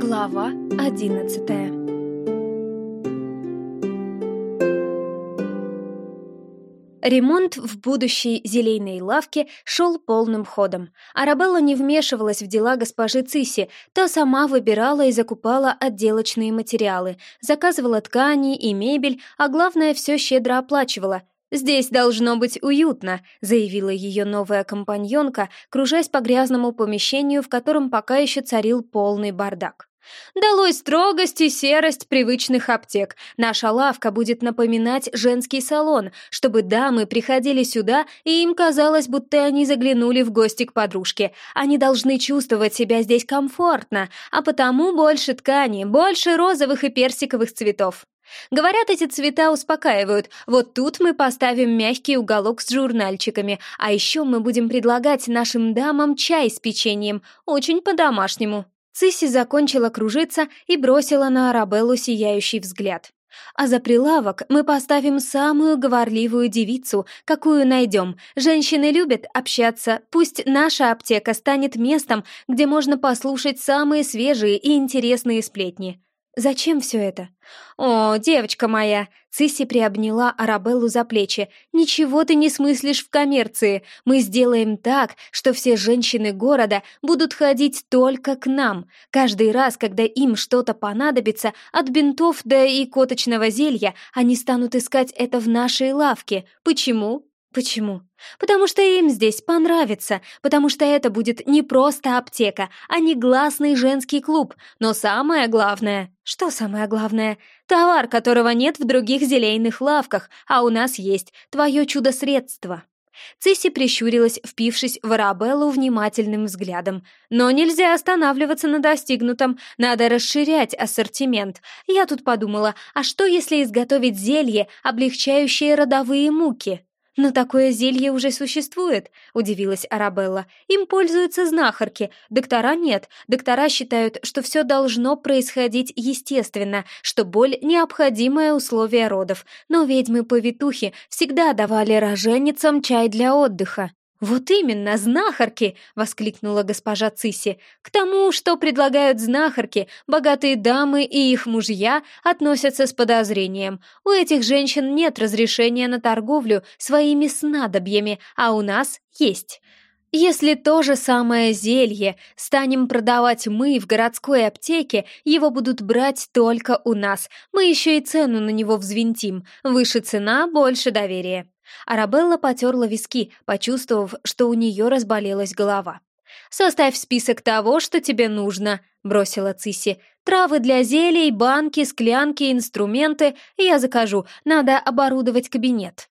Глава одиннадцатая. Ремонт в будущей зелейной лавке шел полным ходом. Арабелла не вмешивалась в дела госпожи Циси, та сама выбирала и закупала отделочные материалы, заказывала ткани и мебель, а главное, все щедро оплачивала — «Здесь должно быть уютно», — заявила ее новая компаньонка, кружась по грязному помещению, в котором пока еще царил полный бардак. «Долой строгость и серость привычных аптек. Наша лавка будет напоминать женский салон, чтобы дамы приходили сюда, и им казалось, будто они заглянули в гости к подружке. Они должны чувствовать себя здесь комфортно, а потому больше ткани, больше розовых и персиковых цветов. Говорят, эти цвета успокаивают. Вот тут мы поставим мягкий уголок с журнальчиками, а еще мы будем предлагать нашим дамам чай с печеньем, очень по-домашнему». Цисси закончила кружиться и бросила на Арабеллу сияющий взгляд. А за прилавок мы поставим самую говорливую девицу, какую найдем. Женщины любят общаться, пусть наша аптека станет местом, где можно послушать самые свежие и интересные сплетни. «Зачем все это?» «О, девочка моя!» Цисси приобняла Арабеллу за плечи. «Ничего ты не смыслишь в коммерции. Мы сделаем так, что все женщины города будут ходить только к нам. Каждый раз, когда им что-то понадобится, от бинтов до и коточного зелья, они станут искать это в нашей лавке. Почему? Почему? Потому что им здесь понравится, потому что это будет не просто аптека, а не гласный женский клуб. Но самое главное... Что самое главное? Товар, которого нет в других зелейных лавках, а у нас есть. Твое чудо-средство. Цисси прищурилась, впившись в Арабеллу внимательным взглядом. «Но нельзя останавливаться на достигнутом, надо расширять ассортимент. Я тут подумала, а что если изготовить зелье, облегчающее родовые муки?» «Но такое зелье уже существует», — удивилась Арабелла. «Им пользуются знахарки. Доктора нет. Доктора считают, что все должно происходить естественно, что боль — необходимое условие родов. Но ведьмы-повитухи всегда давали роженицам чай для отдыха. «Вот именно, знахарки!» — воскликнула госпожа Циси. «К тому, что предлагают знахарки, богатые дамы и их мужья относятся с подозрением. У этих женщин нет разрешения на торговлю своими снадобьями, а у нас есть». Если то же самое зелье станем продавать мы в городской аптеке, его будут брать только у нас. Мы еще и цену на него взвинтим. Выше цена, больше доверия. Арабелла потерла виски, почувствовав, что у нее разболелась голова. «Составь список того, что тебе нужно», — бросила Цисси. «Травы для зелий, банки, склянки, инструменты. Я закажу. Надо оборудовать кабинет».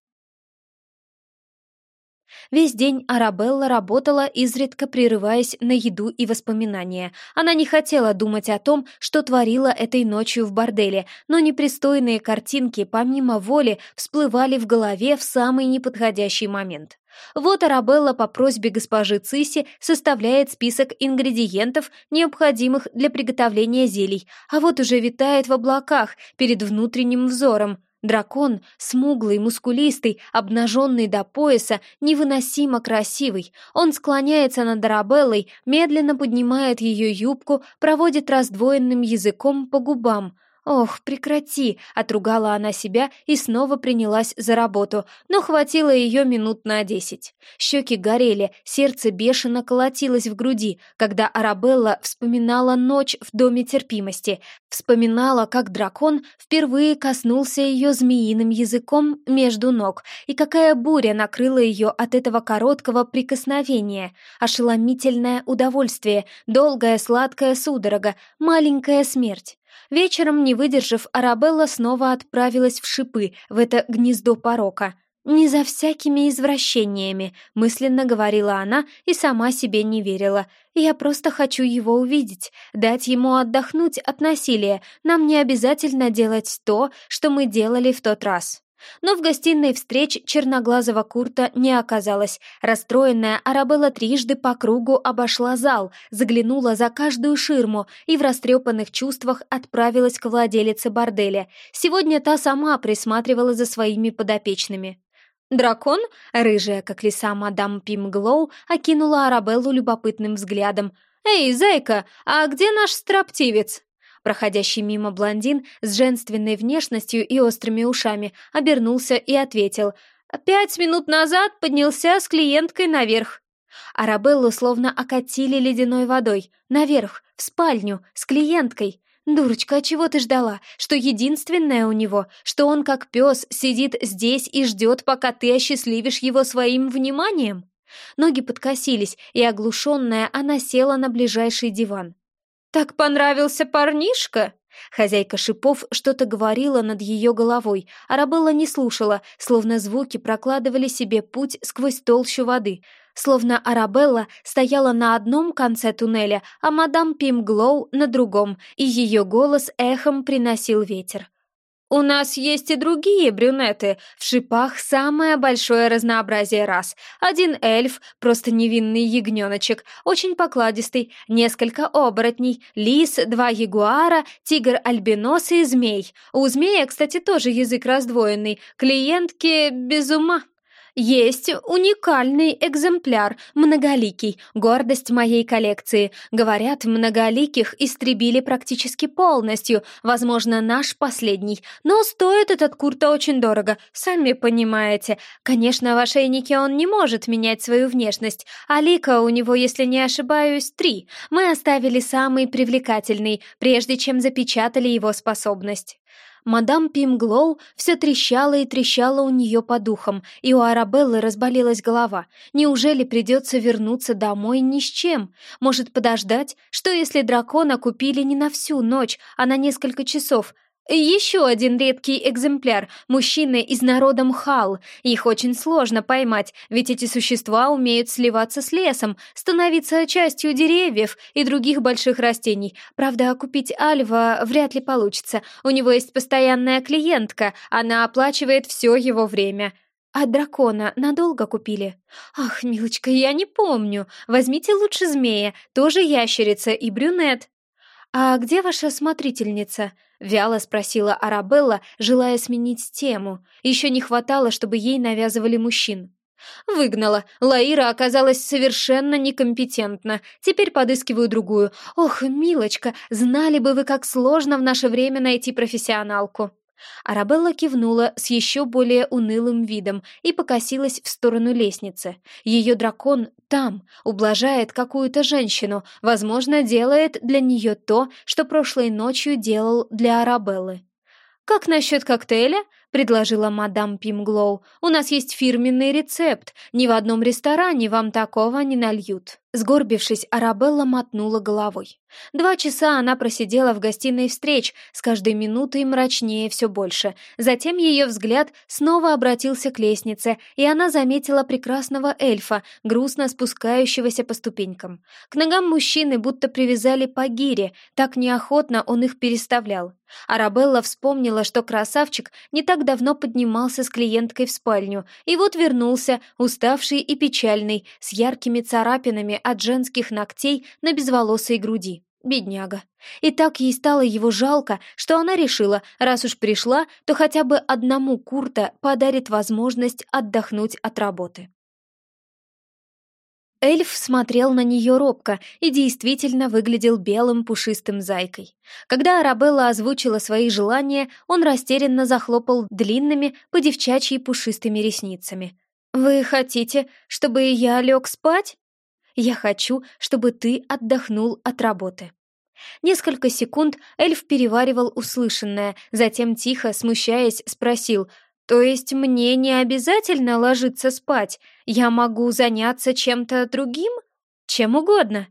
Весь день Арабелла работала, изредка прерываясь на еду и воспоминания. Она не хотела думать о том, что творила этой ночью в борделе, но непристойные картинки помимо воли всплывали в голове в самый неподходящий момент. Вот Арабелла по просьбе госпожи Циси составляет список ингредиентов, необходимых для приготовления зелий, а вот уже витает в облаках перед внутренним взором. Дракон, смуглый, мускулистый, обнаженный до пояса, невыносимо красивый. Он склоняется над Арабеллой, медленно поднимает ее юбку, проводит раздвоенным языком по губам. «Ох, прекрати!» — отругала она себя и снова принялась за работу, но хватило ее минут на десять. Щеки горели, сердце бешено колотилось в груди, когда Арабелла вспоминала ночь в Доме терпимости, вспоминала, как дракон впервые коснулся ее змеиным языком между ног, и какая буря накрыла ее от этого короткого прикосновения. Ошеломительное удовольствие, долгая сладкая судорога, маленькая смерть. Вечером, не выдержав, Арабелла снова отправилась в шипы, в это гнездо порока. «Не за всякими извращениями», — мысленно говорила она и сама себе не верила. «Я просто хочу его увидеть, дать ему отдохнуть от насилия. Нам не обязательно делать то, что мы делали в тот раз». Но в гостиной встреч черноглазого Курта не оказалось. Расстроенная Арабелла трижды по кругу обошла зал, заглянула за каждую ширму и в растрепанных чувствах отправилась к владелице борделя. Сегодня та сама присматривала за своими подопечными. Дракон, рыжая, как лиса мадам Пимглоу, окинула Арабеллу любопытным взглядом. «Эй, зайка, а где наш строптивец?» Проходящий мимо блондин с женственной внешностью и острыми ушами обернулся и ответил. «Пять минут назад поднялся с клиенткой наверх». Арабеллу словно окатили ледяной водой. Наверх, в спальню, с клиенткой. «Дурочка, а чего ты ждала? Что единственное у него, что он как пес сидит здесь и ждет, пока ты осчастливишь его своим вниманием?» Ноги подкосились, и оглушенная она села на ближайший диван. «Так понравился парнишка?» Хозяйка шипов что-то говорила над ее головой, а Рабелла не слушала, словно звуки прокладывали себе путь сквозь толщу воды, словно Арабелла стояла на одном конце туннеля, а мадам Пимглоу на другом, и ее голос эхом приносил ветер. У нас есть и другие брюнеты. В шипах самое большое разнообразие рас. Один эльф, просто невинный ягненочек, очень покладистый, несколько оборотней, лис, два ягуара, тигр-альбинос и змей. У змея, кстати, тоже язык раздвоенный. Клиентки без ума. Есть уникальный экземпляр, многоликий, гордость моей коллекции. Говорят, многоликих истребили практически полностью, возможно, наш последний. Но стоит этот курта очень дорого, сами понимаете. Конечно, в ошейнике он не может менять свою внешность, а лика у него, если не ошибаюсь, три. Мы оставили самый привлекательный, прежде чем запечатали его способность. Мадам Пимглоу все трещала и трещала у нее по духам, и у Арабеллы разболелась голова. Неужели придется вернуться домой ни с чем? Может подождать? Что если дракона купили не на всю ночь, а на несколько часов? Еще один редкий экземпляр – мужчины из народа Мхал. Их очень сложно поймать, ведь эти существа умеют сливаться с лесом, становиться частью деревьев и других больших растений. Правда, купить Альва вряд ли получится. У него есть постоянная клиентка, она оплачивает все его время. А дракона надолго купили? Ах, милочка, я не помню. Возьмите лучше змея, тоже ящерица и брюнет. «А где ваша смотрительница?» — вяло спросила Арабелла, желая сменить тему. Еще не хватало, чтобы ей навязывали мужчин. «Выгнала. Лаира оказалась совершенно некомпетентна. Теперь подыскиваю другую. Ох, милочка, знали бы вы, как сложно в наше время найти профессионалку». Арабелла кивнула с еще более унылым видом и покосилась в сторону лестницы. Ее дракон там, ублажает какую-то женщину, возможно, делает для нее то, что прошлой ночью делал для Арабеллы. «Как насчет коктейля?» — предложила мадам Пимглоу. «У нас есть фирменный рецепт. Ни в одном ресторане вам такого не нальют». Сгорбившись, Арабелла мотнула головой. Два часа она просидела в гостиной встреч, с каждой минутой мрачнее все больше. Затем ее взгляд снова обратился к лестнице, и она заметила прекрасного эльфа, грустно спускающегося по ступенькам. К ногам мужчины будто привязали по гире, так неохотно он их переставлял. Арабелла вспомнила, что красавчик не так давно поднимался с клиенткой в спальню, и вот вернулся, уставший и печальный, с яркими царапинами от женских ногтей на безволосой груди. Бедняга. И так ей стало его жалко, что она решила, раз уж пришла, то хотя бы одному Курта подарит возможность отдохнуть от работы. Эльф смотрел на нее робко и действительно выглядел белым пушистым зайкой. Когда Арабелла озвучила свои желания, он растерянно захлопал длинными, по-девчачьи пушистыми ресницами. «Вы хотите, чтобы я лег спать?» Я хочу, чтобы ты отдохнул от работы». Несколько секунд эльф переваривал услышанное, затем тихо, смущаясь, спросил, «То есть мне не обязательно ложиться спать? Я могу заняться чем-то другим? Чем угодно?»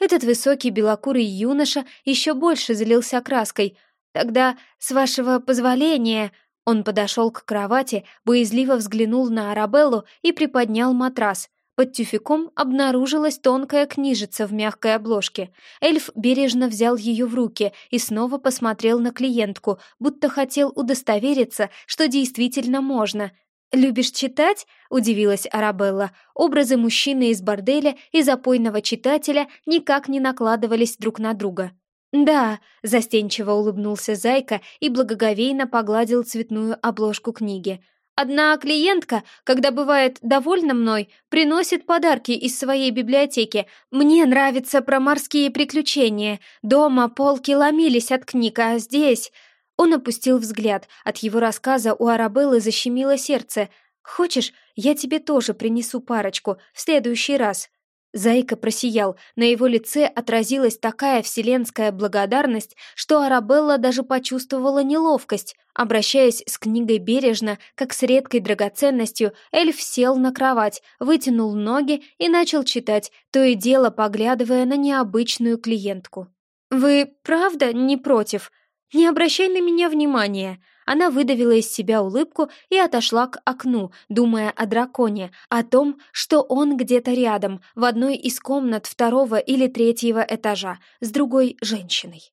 Этот высокий белокурый юноша еще больше залился краской. «Тогда, с вашего позволения...» Он подошел к кровати, боязливо взглянул на Арабеллу и приподнял матрас. Под тюфяком обнаружилась тонкая книжица в мягкой обложке. Эльф бережно взял ее в руки и снова посмотрел на клиентку, будто хотел удостовериться, что действительно можно. «Любишь читать?» — удивилась Арабелла. Образы мужчины из борделя и запойного читателя никак не накладывались друг на друга. «Да», — застенчиво улыбнулся Зайка и благоговейно погладил цветную обложку книги. Одна клиентка, когда бывает довольна мной, приносит подарки из своей библиотеки. Мне нравится про морские приключения. Дома полки ломились от книг, а здесь... Он опустил взгляд. От его рассказа у Арабеллы защемило сердце. «Хочешь, я тебе тоже принесу парочку в следующий раз?» Зайка просиял, на его лице отразилась такая вселенская благодарность, что Арабелла даже почувствовала неловкость. Обращаясь с книгой бережно, как с редкой драгоценностью, эльф сел на кровать, вытянул ноги и начал читать, то и дело поглядывая на необычную клиентку. «Вы правда не против? Не обращай на меня внимания!» Она выдавила из себя улыбку и отошла к окну, думая о драконе, о том, что он где-то рядом, в одной из комнат второго или третьего этажа, с другой женщиной.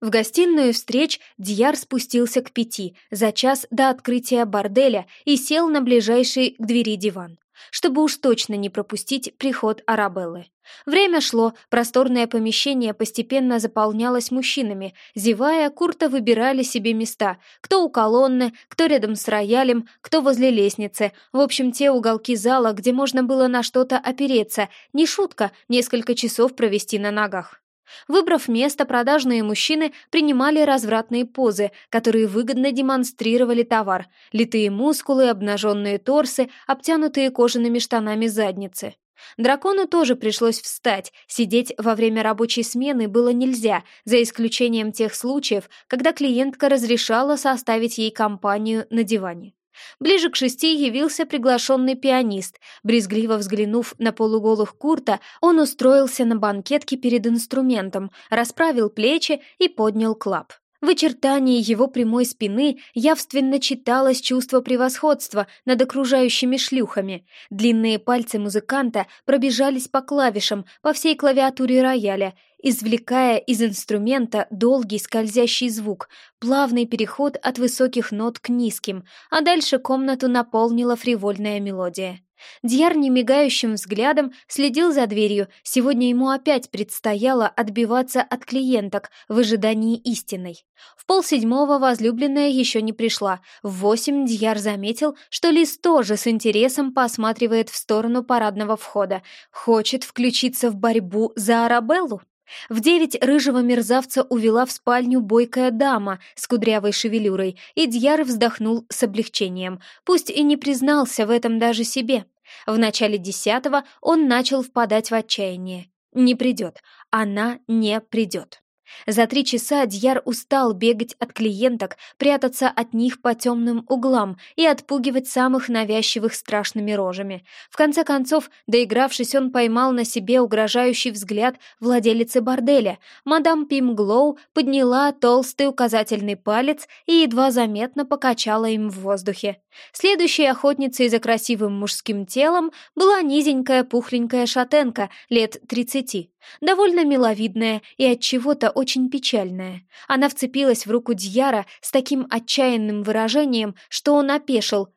В гостиную встреч Дьяр спустился к пяти, за час до открытия борделя, и сел на ближайший к двери диван чтобы уж точно не пропустить приход Арабеллы. Время шло, просторное помещение постепенно заполнялось мужчинами. Зевая, Курта выбирали себе места. Кто у колонны, кто рядом с роялем, кто возле лестницы. В общем, те уголки зала, где можно было на что-то опереться. Не шутка, несколько часов провести на ногах. Выбрав место, продажные мужчины принимали развратные позы, которые выгодно демонстрировали товар. Литые мускулы, обнаженные торсы, обтянутые кожаными штанами задницы. Дракону тоже пришлось встать, сидеть во время рабочей смены было нельзя, за исключением тех случаев, когда клиентка разрешала составить ей компанию на диване. Ближе к шести явился приглашенный пианист. Брезгливо взглянув на полуголых Курта, он устроился на банкетке перед инструментом, расправил плечи и поднял клап. В очертании его прямой спины явственно читалось чувство превосходства над окружающими шлюхами. Длинные пальцы музыканта пробежались по клавишам по всей клавиатуре рояля, извлекая из инструмента долгий скользящий звук, плавный переход от высоких нот к низким, а дальше комнату наполнила фривольная мелодия. Дьяр немигающим взглядом следил за дверью, сегодня ему опять предстояло отбиваться от клиенток в ожидании истинной. В полседьмого возлюбленная еще не пришла, в восемь Дьяр заметил, что Лис тоже с интересом посматривает в сторону парадного входа, хочет включиться в борьбу за Арабеллу. В девять рыжего мерзавца увела в спальню бойкая дама с кудрявой шевелюрой, и Дьяр вздохнул с облегчением, пусть и не признался в этом даже себе. В начале десятого он начал впадать в отчаяние. Не придет, она не придет. За три часа Дьяр устал бегать от клиенток, прятаться от них по темным углам и отпугивать самых навязчивых страшными рожами. В конце концов, доигравшись, он поймал на себе угрожающий взгляд владелицы борделя. Мадам Пимглоу подняла толстый указательный палец и едва заметно покачала им в воздухе. Следующей охотницей за красивым мужским телом была низенькая пухленькая шатенка лет тридцати, довольно миловидная и от чего-то очень печальная. Она вцепилась в руку Дьяра с таким отчаянным выражением, что он опешил.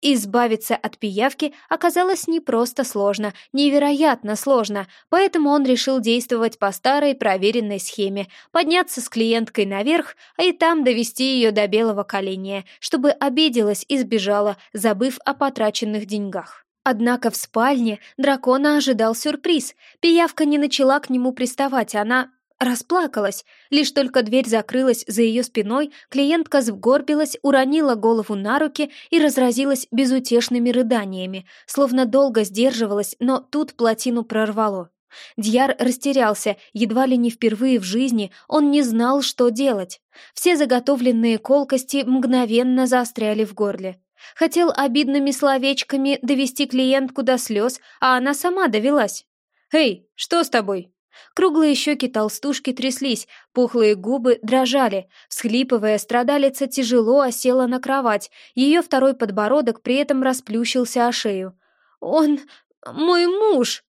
Избавиться от пиявки оказалось не просто сложно, невероятно сложно, поэтому он решил действовать по старой проверенной схеме, подняться с клиенткой наверх, а и там довести ее до белого коленя, чтобы обиделась и сбежала, забыв о потраченных деньгах. Однако в спальне дракона ожидал сюрприз. Пиявка не начала к нему приставать, она Расплакалась. Лишь только дверь закрылась за ее спиной, клиентка сгорбилась, уронила голову на руки и разразилась безутешными рыданиями, словно долго сдерживалась, но тут плотину прорвало. Дьяр растерялся, едва ли не впервые в жизни он не знал, что делать. Все заготовленные колкости мгновенно заостряли в горле. Хотел обидными словечками довести клиентку до слез, а она сама довелась. «Эй, что с тобой?» Круглые щеки толстушки тряслись, пухлые губы дрожали. Всхлипывая, страдалица тяжело осела на кровать, ее второй подбородок при этом расплющился о шею. «Он мой муж!»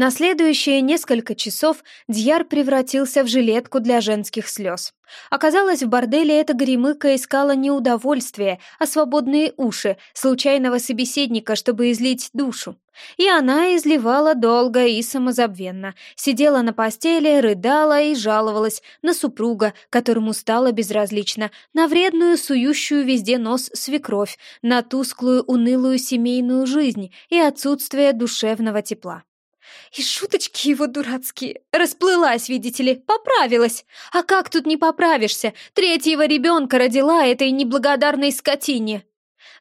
На следующие несколько часов Дьяр превратился в жилетку для женских слез. Оказалось, в борделе эта горемыка искала не удовольствие, а свободные уши, случайного собеседника, чтобы излить душу. И она изливала долго и самозабвенно, сидела на постели, рыдала и жаловалась на супруга, которому стало безразлично, на вредную, сующую везде нос свекровь, на тусклую, унылую семейную жизнь и отсутствие душевного тепла. И шуточки его дурацкие. Расплылась, видите ли, поправилась. А как тут не поправишься? Третьего ребенка родила этой неблагодарной скотине.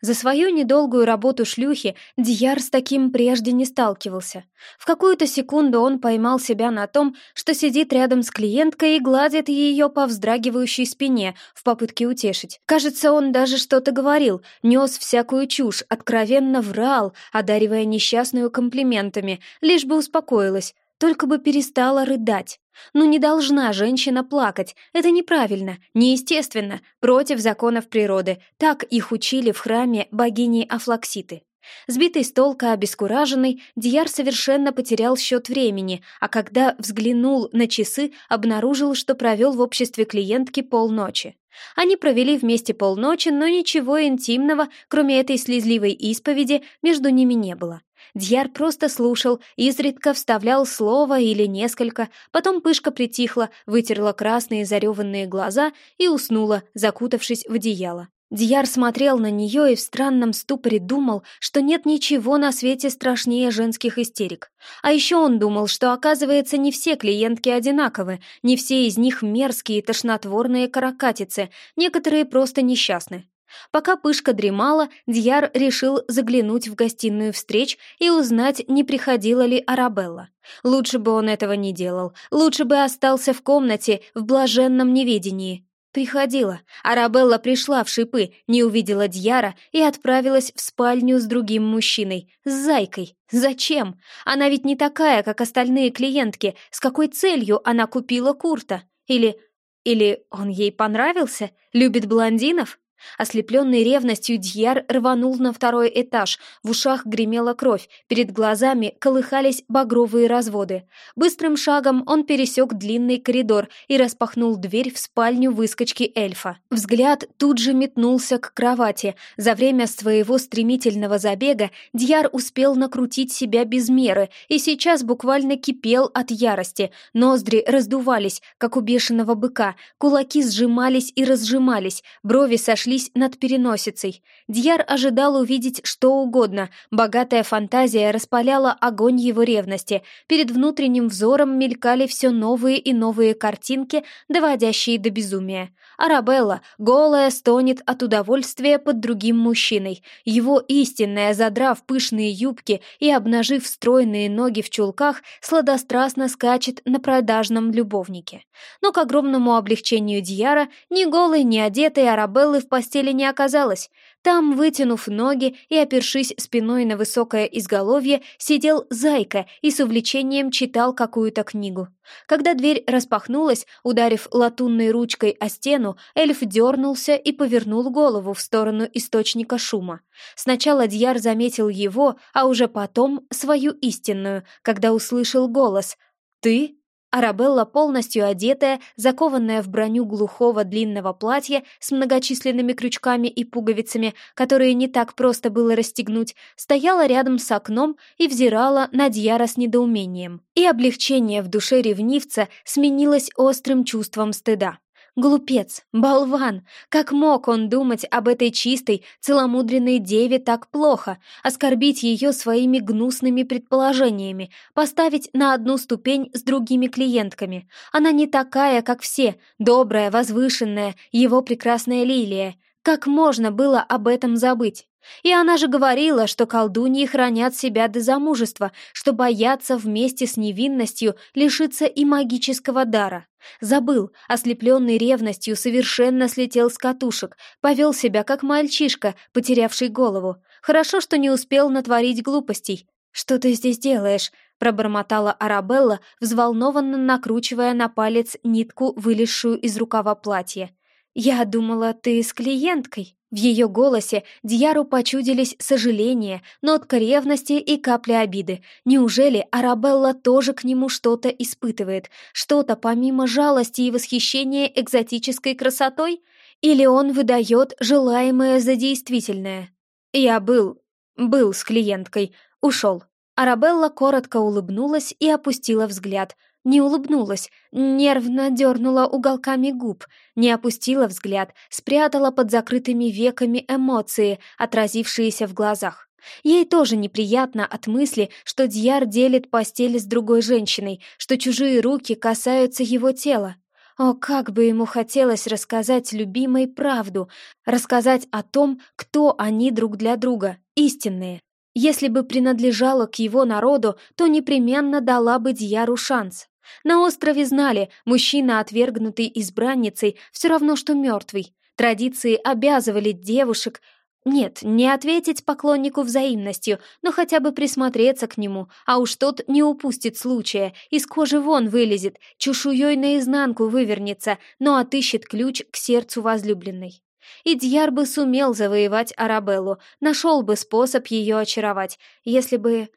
За свою недолгую работу шлюхи Дьяр с таким прежде не сталкивался. В какую-то секунду он поймал себя на том, что сидит рядом с клиенткой и гладит ее по вздрагивающей спине в попытке утешить. Кажется, он даже что-то говорил, нес всякую чушь, откровенно врал, одаривая несчастную комплиментами, лишь бы успокоилась, только бы перестала рыдать. Ну не должна женщина плакать, это неправильно, неестественно, против законов природы, так их учили в храме богини Афлакситы. Сбитый с толка, обескураженный, Дияр совершенно потерял счет времени, а когда взглянул на часы, обнаружил, что провел в обществе клиентки полночи. Они провели вместе полночи, но ничего интимного, кроме этой слезливой исповеди, между ними не было. Дьяр просто слушал, изредка вставлял слово или несколько, потом пышка притихла, вытерла красные зареванные глаза и уснула, закутавшись в одеяло. Дьяр смотрел на нее и в странном ступоре думал, что нет ничего на свете страшнее женских истерик. А еще он думал, что, оказывается, не все клиентки одинаковы, не все из них мерзкие тошнотворные каракатицы, некоторые просто несчастны. Пока Пышка дремала, Дьяр решил заглянуть в гостиную встреч и узнать, не приходила ли Арабелла. Лучше бы он этого не делал, лучше бы остался в комнате в блаженном неведении. Приходила. Арабелла пришла в шипы, не увидела Дьяра и отправилась в спальню с другим мужчиной, с Зайкой. Зачем? Она ведь не такая, как остальные клиентки. С какой целью она купила Курта? Или... Или он ей понравился? Любит блондинов? Ослепленный ревностью Дьяр рванул на второй этаж, в ушах гремела кровь, перед глазами колыхались багровые разводы. Быстрым шагом он пересек длинный коридор и распахнул дверь в спальню выскочки эльфа. Взгляд тут же метнулся к кровати. За время своего стремительного забега Дьяр успел накрутить себя без меры и сейчас буквально кипел от ярости. Ноздри раздувались, как у бешеного быка, кулаки сжимались и разжимались, брови сошли сошлись над переносицей. Дьяр ожидал увидеть что угодно, богатая фантазия распаляла огонь его ревности, перед внутренним взором мелькали все новые и новые картинки, доводящие до безумия. Арабелла, голая, стонет от удовольствия под другим мужчиной. Его истинная, задрав пышные юбки и обнажив стройные ноги в чулках, сладострастно скачет на продажном любовнике. Но к огромному облегчению Дьяра ни голой, ни одетой Арабеллы в постели не оказалось. Там, вытянув ноги и опершись спиной на высокое изголовье, сидел Зайка и с увлечением читал какую-то книгу. Когда дверь распахнулась, ударив латунной ручкой о стену, эльф дернулся и повернул голову в сторону источника шума. Сначала Дьяр заметил его, а уже потом свою истинную, когда услышал голос «Ты?» Арабелла, полностью одетая, закованная в броню глухого длинного платья с многочисленными крючками и пуговицами, которые не так просто было расстегнуть, стояла рядом с окном и взирала на Дьяра с недоумением. И облегчение в душе ревнивца сменилось острым чувством стыда. Глупец, болван! Как мог он думать об этой чистой, целомудренной деве так плохо, оскорбить ее своими гнусными предположениями, поставить на одну ступень с другими клиентками? Она не такая, как все, добрая, возвышенная, его прекрасная лилия. Как можно было об этом забыть? И она же говорила, что колдуньи хранят себя до замужества, что боятся вместе с невинностью лишиться и магического дара. Забыл, ослепленный ревностью, совершенно слетел с катушек, повел себя как мальчишка, потерявший голову. Хорошо, что не успел натворить глупостей. «Что ты здесь делаешь?» — пробормотала Арабелла, взволнованно накручивая на палец нитку, вылезшую из рукава платья. «Я думала, ты с клиенткой». В ее голосе Дьяру почудились сожаление, нотка ревности и капли обиды. Неужели Арабелла тоже к нему что-то испытывает? Что-то помимо жалости и восхищения экзотической красотой? Или он выдает желаемое за действительное? Я был... был с клиенткой. Ушел. Арабелла коротко улыбнулась и опустила взгляд — не улыбнулась, нервно дернула уголками губ, не опустила взгляд, спрятала под закрытыми веками эмоции, отразившиеся в глазах. Ей тоже неприятно от мысли, что Дьяр делит постель с другой женщиной, что чужие руки касаются его тела. О, как бы ему хотелось рассказать любимой правду, рассказать о том, кто они друг для друга, истинные. Если бы принадлежала к его народу, то непременно дала бы Дьяру шанс. На острове знали, мужчина, отвергнутый избранницей, все равно, что мертвый. Традиции обязывали девушек... Нет, не ответить поклоннику взаимностью, но хотя бы присмотреться к нему, а уж тот не упустит случая, из кожи вон вылезет, чешуей наизнанку вывернется, но отыщет ключ к сердцу возлюбленной. И Дьяр бы сумел завоевать Арабеллу, нашел бы способ ее очаровать, если бы...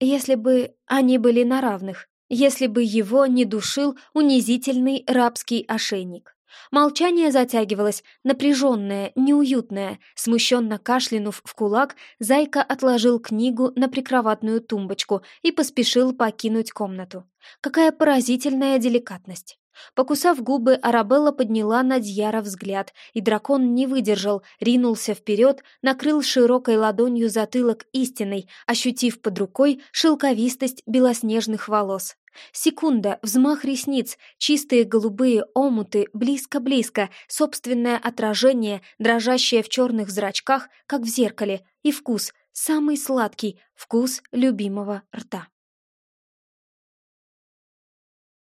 если бы они были на равных если бы его не душил унизительный рабский ошейник. Молчание затягивалось, напряженное, неуютное. Смущенно кашлянув в кулак, Зайка отложил книгу на прикроватную тумбочку и поспешил покинуть комнату. Какая поразительная деликатность! Покусав губы, Арабелла подняла на Дьяра взгляд, и дракон не выдержал, ринулся вперед, накрыл широкой ладонью затылок истиной, ощутив под рукой шелковистость белоснежных волос. Секунда, взмах ресниц, чистые голубые омуты, близко-близко, собственное отражение, дрожащее в черных зрачках, как в зеркале, и вкус, самый сладкий, вкус любимого рта.